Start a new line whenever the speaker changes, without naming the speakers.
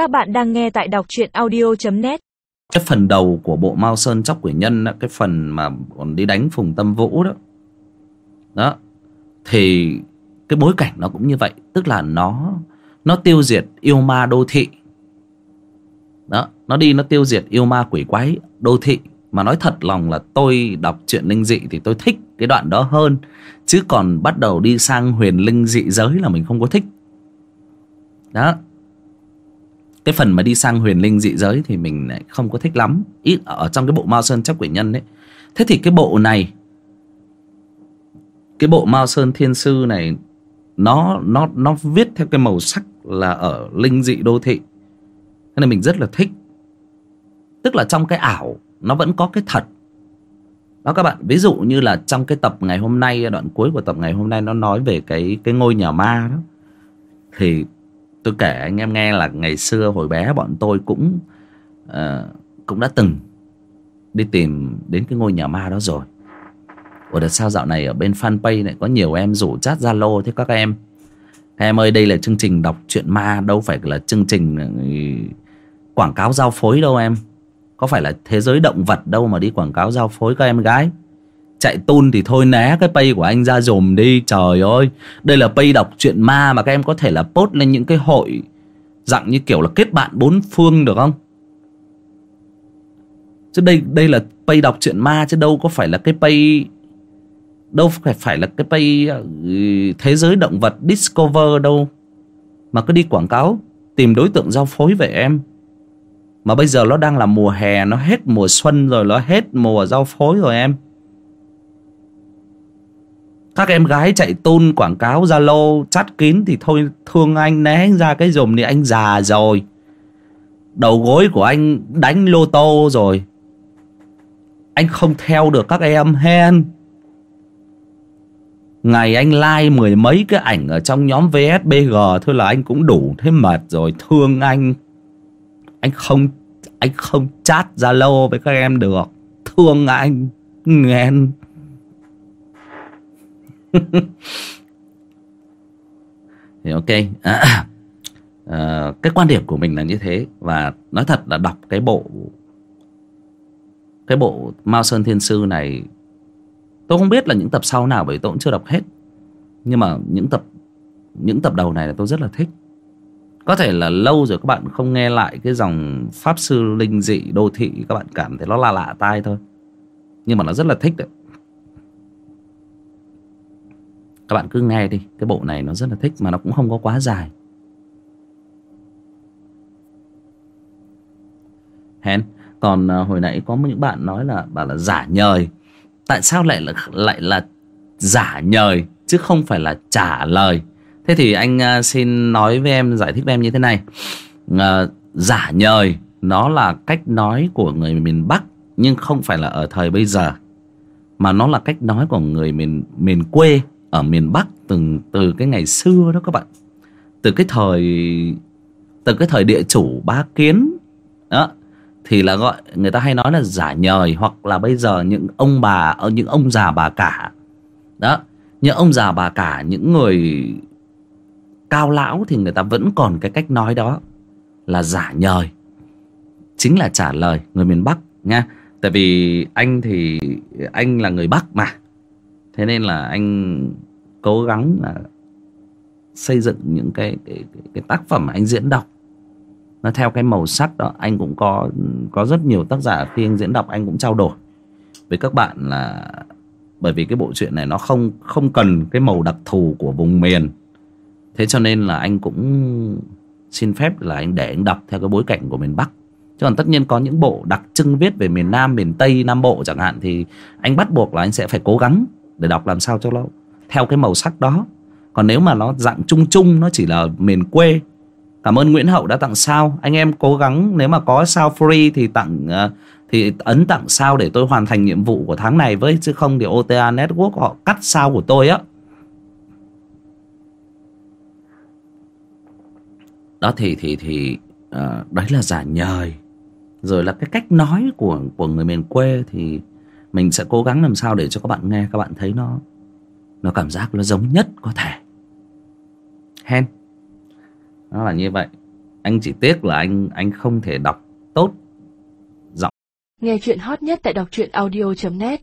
Các bạn đang nghe tại đọc truyện audio.net
cái phần đầu của bộ Mao Sơn Chóc Quỷ Nhân đó, cái phần mà còn đi đánh Phùng Tâm Vũ đó. Đó. Thì cái bối cảnh nó cũng như vậy tức là nó nó tiêu diệt yêu ma đô thị. Đó nó đi nó tiêu diệt yêu ma quỷ quái đô thị. Mà nói thật lòng là tôi đọc truyện linh dị thì tôi thích cái đoạn đó hơn. Chứ còn bắt đầu đi sang huyền linh dị giới là mình không có thích. Đó cái phần mà đi sang huyền linh dị giới thì mình lại không có thích lắm. Ít ở trong cái bộ mao sơn chấp quỷ nhân đấy thế thì cái bộ này, cái bộ mao sơn thiên sư này, nó nó nó viết theo cái màu sắc là ở linh dị đô thị. Thế nên mình rất là thích. Tức là trong cái ảo, nó vẫn có cái thật. Đó các bạn, ví dụ như là trong cái tập ngày hôm nay, đoạn cuối của tập ngày hôm nay nó nói về cái cái ngôi nhà ma đó. Thì tôi kể anh em nghe là ngày xưa hồi bé bọn tôi cũng uh, cũng đã từng đi tìm đến cái ngôi nhà ma đó rồi. Ủa đợt sao dạo này ở bên fanpage này có nhiều em rủ chat zalo thế các em các em ơi đây là chương trình đọc truyện ma đâu phải là chương trình ờ, quảng cáo giao phối đâu em. Có phải là thế giới động vật đâu mà đi quảng cáo giao phối các em gái? Chạy tun thì thôi né cái pay của anh ra dồm đi, trời ơi. Đây là pay đọc truyện ma mà các em có thể là post lên những cái hội dạng như kiểu là kết bạn bốn phương được không? Chứ đây đây là pay đọc truyện ma chứ đâu có phải là cái pay, đâu phải phải là cái pay ờ, thế giới động vật discover đâu. Mà cứ đi quảng cáo, tìm đối tượng giao phối về em. Mà bây giờ nó đang là mùa hè, nó hết mùa xuân rồi, nó hết mùa giao phối rồi em các em gái chạy tôn quảng cáo zalo chắt kín thì thôi, thương anh né ra cái dùm thì anh già rồi. Đầu gối của anh đánh lô tô rồi. Anh không theo được các em, hen. Ngày anh like mười mấy cái ảnh ở trong nhóm vsbg thôi là anh cũng đủ thế mệt rồi, thương anh. Anh không anh không chat zalo với các em được. Thương anh, nghen. thì ok. À, à, cái quan điểm của mình là như thế. Và nói thật là đọc cái bộ cái bộ mao sơn thiên sư này tôi không biết là những tập sau nào bởi tôi cũng chưa đọc hết. Nhưng mà những tập những tập đầu này là tôi rất là thích. Có thể là lâu rồi các bạn không nghe lại cái dòng pháp sư linh dị đô thị các bạn cảm thấy nó là lạ tai thôi. Nhưng mà nó rất là thích đấy. Các bạn cứ nghe đi, cái bộ này nó rất là thích mà nó cũng không có quá dài. Hèn còn à, hồi nãy có những bạn nói là bảo là giả nhời. Tại sao lại là lại là giả nhời, chứ không phải là trả lời? Thế thì anh à, xin nói với em, giải thích với em như thế này. À, giả nhời, nó là cách nói của người miền bắc, nhưng không phải là ở thời bây giờ, mà nó là cách nói của người miền miền quê ở miền Bắc từ từ cái ngày xưa đó các bạn. Từ cái thời, từ cái thời địa chủ bá kiến, đó, thì là gọi, người ta hay nói là giả nhời hoặc là bây giờ những ông bà ở những ông già bà cả. Đó, những ông già bà cả, những người cao lão thì người ta vẫn còn cái cách nói đó là giả nhời. Chính là trả lời người miền Bắc nha. Tại vì anh thì, anh là người Bắc mà thế nên là anh cố gắng là xây dựng những cái cái, cái, cái tác phẩm anh diễn đọc. Nó theo cái màu sắc đó anh cũng có có rất nhiều tác giả khi anh diễn đọc anh cũng trao đổi với các bạn là bởi vì cái bộ truyện này nó không không cần cái màu đặc thù của vùng miền. Thế cho nên là anh cũng xin phép là anh để anh đọc theo cái bối cảnh của miền Bắc. Chứ còn tất nhiên có những bộ đặc trưng viết về miền Nam miền Tây Nam Bộ chẳng hạn thì anh bắt buộc là anh sẽ phải cố gắng để đọc làm sao cho nó theo cái màu sắc đó. Còn nếu mà nó dạng chung chung nó chỉ là miền quê cảm ơn Nguyễn Hậu đã tặng sao. Anh em cố gắng nếu mà có sao free thì tặng à, thì ấn tặng sao để tôi hoàn thành nhiệm vụ của tháng này với chứ không thì OTA Network họ cắt sao của tôi á. Đó thì thì thì uh, đấy là giả nhời. Rồi là cái cách nói của của người miền quê thì mình sẽ cố gắng làm sao để cho các bạn nghe, các bạn thấy nó nó cảm giác nó giống nhất có thể. Hen. Nó là như vậy. Anh chỉ tiếc là anh anh không thể đọc tốt giọng.
Nghe chuyện hot nhất tại đọc truyện audio.net